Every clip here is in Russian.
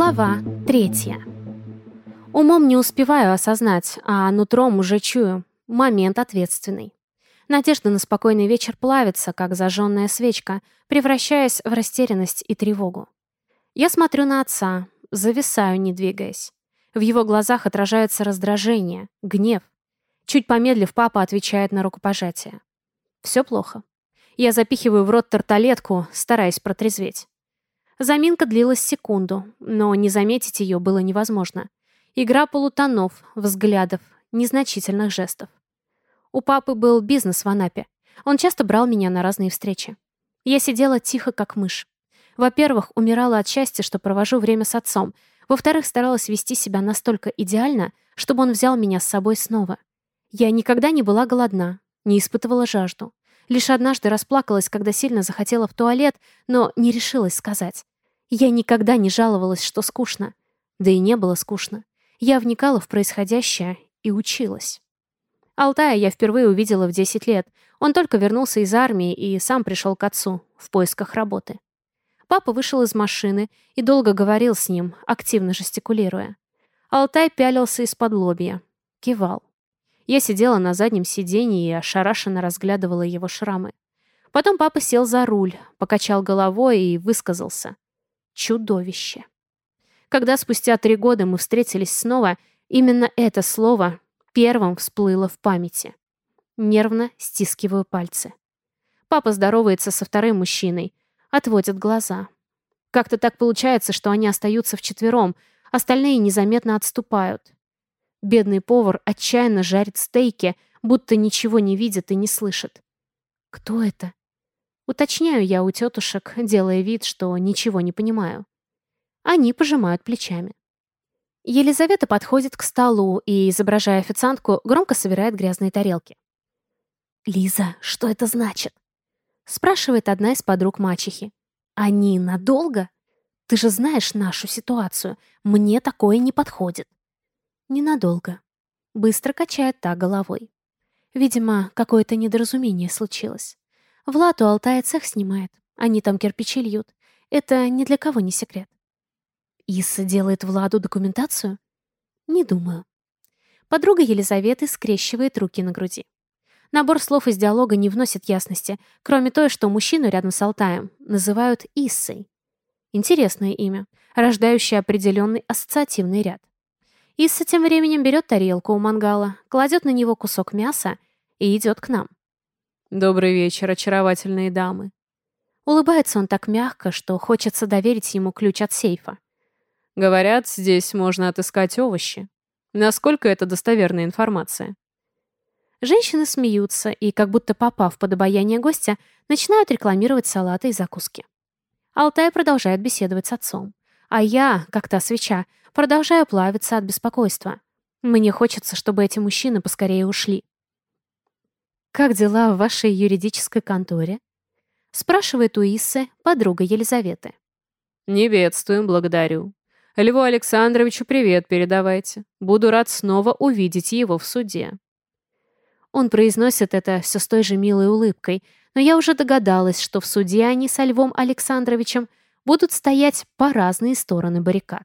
Глава третья. Умом не успеваю осознать, а нутром уже чую. Момент ответственный. Надежда на спокойный вечер плавится, как зажженная свечка, превращаясь в растерянность и тревогу. Я смотрю на отца, зависаю, не двигаясь. В его глазах отражается раздражение, гнев. Чуть помедлив, папа отвечает на рукопожатие. Все плохо. Я запихиваю в рот тарталетку, стараясь протрезветь. Заминка длилась секунду, но не заметить ее было невозможно. Игра полутонов, взглядов, незначительных жестов. У папы был бизнес в Анапе. Он часто брал меня на разные встречи. Я сидела тихо, как мышь. Во-первых, умирала от счастья, что провожу время с отцом. Во-вторых, старалась вести себя настолько идеально, чтобы он взял меня с собой снова. Я никогда не была голодна, не испытывала жажду. Лишь однажды расплакалась, когда сильно захотела в туалет, но не решилась сказать. Я никогда не жаловалась, что скучно. Да и не было скучно. Я вникала в происходящее и училась. Алтая я впервые увидела в 10 лет. Он только вернулся из армии и сам пришел к отцу в поисках работы. Папа вышел из машины и долго говорил с ним, активно жестикулируя. Алтай пялился из-под лобья. Кивал. Я сидела на заднем сиденье и ошарашенно разглядывала его шрамы. Потом папа сел за руль, покачал головой и высказался чудовище. Когда спустя три года мы встретились снова, именно это слово первым всплыло в памяти. Нервно стискиваю пальцы. Папа здоровается со вторым мужчиной, отводит глаза. Как-то так получается, что они остаются вчетвером, остальные незаметно отступают. Бедный повар отчаянно жарит стейки, будто ничего не видит и не слышит. Кто это? Уточняю я у тетушек, делая вид, что ничего не понимаю. Они пожимают плечами. Елизавета подходит к столу и, изображая официантку, громко собирает грязные тарелки. «Лиза, что это значит?» спрашивает одна из подруг мачехи. «Они надолго? Ты же знаешь нашу ситуацию. Мне такое не подходит». «Ненадолго». Быстро качает та головой. Видимо, какое-то недоразумение случилось. Влад у Алтая цех снимает. Они там кирпичи льют. Это ни для кого не секрет. Исса делает Владу документацию? Не думаю. Подруга Елизаветы скрещивает руки на груди. Набор слов из диалога не вносит ясности, кроме той, что мужчину рядом с Алтаем называют Иссой. Интересное имя, рождающее определенный ассоциативный ряд. Исса тем временем берет тарелку у мангала, кладет на него кусок мяса и идет к нам. «Добрый вечер, очаровательные дамы». Улыбается он так мягко, что хочется доверить ему ключ от сейфа. «Говорят, здесь можно отыскать овощи. Насколько это достоверная информация?» Женщины смеются и, как будто попав под обаяние гостя, начинают рекламировать салаты и закуски. Алтай продолжает беседовать с отцом. А я, как та свеча, продолжаю плавиться от беспокойства. Мне хочется, чтобы эти мужчины поскорее ушли. «Как дела в вашей юридической конторе?» спрашивает у Иссы подруга Елизаветы. «Не бедствуем, благодарю. Льву Александровичу привет передавайте. Буду рад снова увидеть его в суде». Он произносит это все с той же милой улыбкой, но я уже догадалась, что в суде они со Львом Александровичем будут стоять по разные стороны баррикад.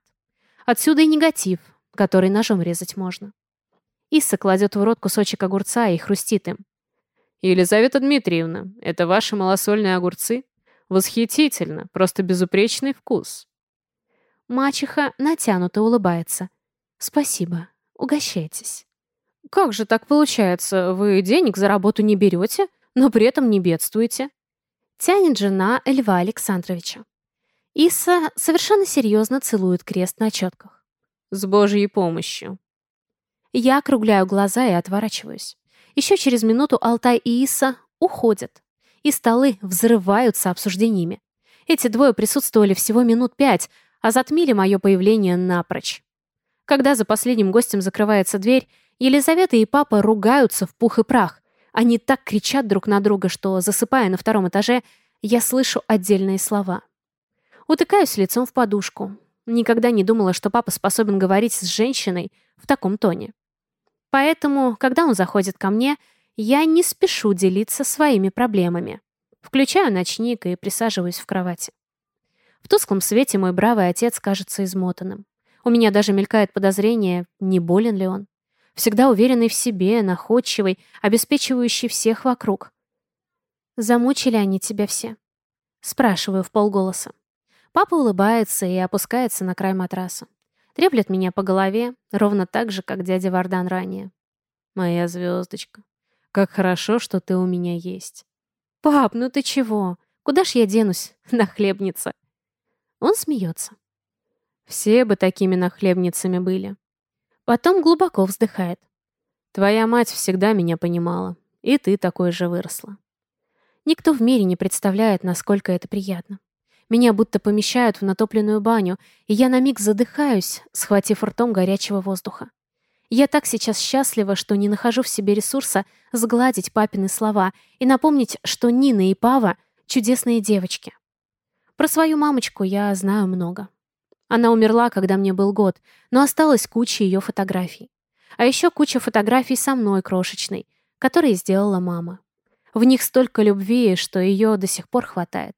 Отсюда и негатив, который ножом резать можно. Исса кладет в рот кусочек огурца и хрустит им. «Елизавета Дмитриевна, это ваши малосольные огурцы? Восхитительно, просто безупречный вкус». Мачеха натянуто улыбается. «Спасибо, угощайтесь». «Как же так получается? Вы денег за работу не берете, но при этом не бедствуете?» Тянет жена Льва Александровича. Иса совершенно серьезно целует крест на четках. «С Божьей помощью». Я округляю глаза и отворачиваюсь. Еще через минуту Алтай и Иса уходят, и столы взрываются обсуждениями. Эти двое присутствовали всего минут пять, а затмили мое появление напрочь. Когда за последним гостем закрывается дверь, Елизавета и папа ругаются в пух и прах. Они так кричат друг на друга, что, засыпая на втором этаже, я слышу отдельные слова. Утыкаюсь лицом в подушку. Никогда не думала, что папа способен говорить с женщиной в таком тоне. Поэтому, когда он заходит ко мне, я не спешу делиться своими проблемами. Включаю ночник и присаживаюсь в кровати. В тусклом свете мой бравый отец кажется измотанным. У меня даже мелькает подозрение, не болен ли он. Всегда уверенный в себе, находчивый, обеспечивающий всех вокруг. «Замучили они тебя все?» Спрашиваю в полголоса. Папа улыбается и опускается на край матраса. Треплет меня по голове, ровно так же, как дядя Вардан ранее. «Моя звездочка, как хорошо, что ты у меня есть». «Пап, ну ты чего? Куда ж я денусь, нахлебница?» Он смеется. Все бы такими нахлебницами были. Потом глубоко вздыхает. Твоя мать всегда меня понимала, и ты такой же выросла. Никто в мире не представляет, насколько это приятно. Меня будто помещают в натопленную баню, и я на миг задыхаюсь, схватив ртом горячего воздуха. Я так сейчас счастлива, что не нахожу в себе ресурса сгладить папины слова и напомнить, что Нина и Пава — чудесные девочки. Про свою мамочку я знаю много. Она умерла, когда мне был год, но осталась куча ее фотографий. А еще куча фотографий со мной крошечной, которые сделала мама. В них столько любви, что ее до сих пор хватает.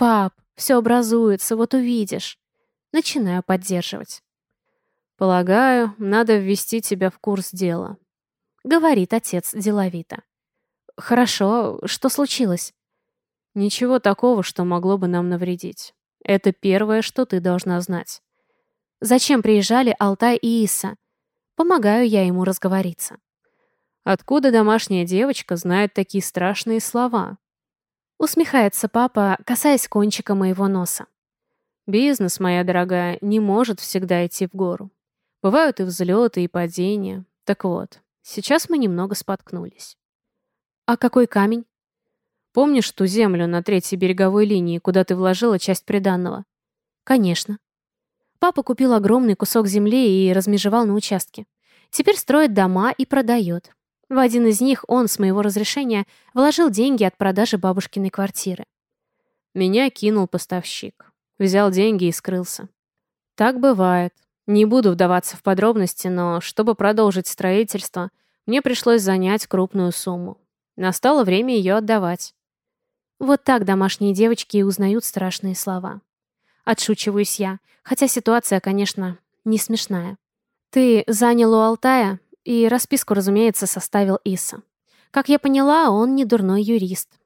«Пап, все образуется, вот увидишь». Начинаю поддерживать. «Полагаю, надо ввести тебя в курс дела», — говорит отец деловито. «Хорошо, что случилось?» «Ничего такого, что могло бы нам навредить. Это первое, что ты должна знать». «Зачем приезжали Алтай и Иса?» Помогаю я ему разговориться. Откуда домашняя девочка знает такие страшные слова? Усмехается папа, касаясь кончика моего носа. Бизнес, моя дорогая, не может всегда идти в гору. Бывают и взлеты, и падения. Так вот, сейчас мы немного споткнулись. А какой камень? Помнишь ту землю на третьей береговой линии, куда ты вложила часть приданного? Конечно. Папа купил огромный кусок земли и размежевал на участке. Теперь строит дома и продает. В один из них он, с моего разрешения, вложил деньги от продажи бабушкиной квартиры. Меня кинул поставщик. Взял деньги и скрылся. Так бывает. Не буду вдаваться в подробности, но чтобы продолжить строительство, мне пришлось занять крупную сумму. Настало время ее отдавать. Вот так домашние девочки и узнают страшные слова. Отшучиваюсь я, хотя ситуация, конечно, не смешная. Ты занял у Алтая и расписку, разумеется, составил Иса. Как я поняла, он не дурной юрист.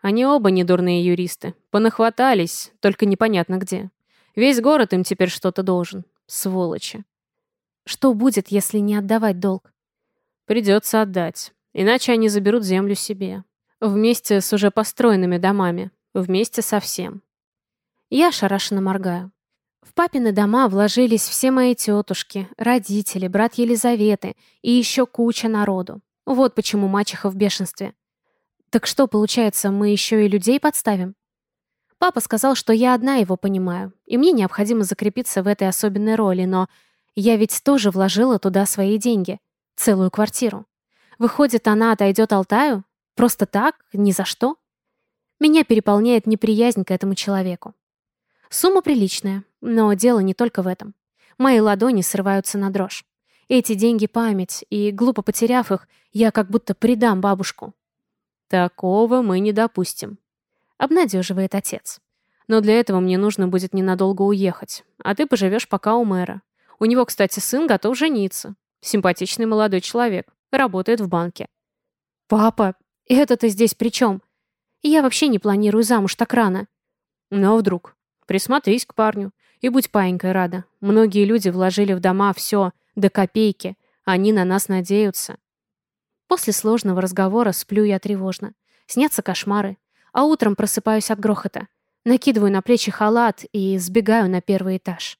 Они оба не дурные юристы. Понахватались, только непонятно где. Весь город им теперь что-то должен. Сволочи. Что будет, если не отдавать долг? Придется отдать. Иначе они заберут землю себе. Вместе с уже построенными домами. Вместе со всем. Я ошарашенно моргаю. В папины дома вложились все мои тетушки, родители, брат Елизаветы и еще куча народу. Вот почему мачеха в бешенстве. Так что, получается, мы еще и людей подставим? Папа сказал, что я одна его понимаю, и мне необходимо закрепиться в этой особенной роли, но я ведь тоже вложила туда свои деньги. Целую квартиру. Выходит, она отойдет Алтаю? Просто так? Ни за что? Меня переполняет неприязнь к этому человеку. Сумма приличная, но дело не только в этом. Мои ладони срываются на дрожь. Эти деньги — память, и, глупо потеряв их, я как будто предам бабушку. «Такого мы не допустим», — обнадеживает отец. «Но для этого мне нужно будет ненадолго уехать, а ты поживешь пока у мэра. У него, кстати, сын готов жениться. Симпатичный молодой человек, работает в банке». «Папа, это-то здесь при чем? Я вообще не планирую замуж так рано». «Но вдруг. Присмотрись к парню и будь паинькой рада. Многие люди вложили в дома все, до копейки. Они на нас надеются. После сложного разговора сплю я тревожно. Снятся кошмары. А утром просыпаюсь от грохота. Накидываю на плечи халат и сбегаю на первый этаж.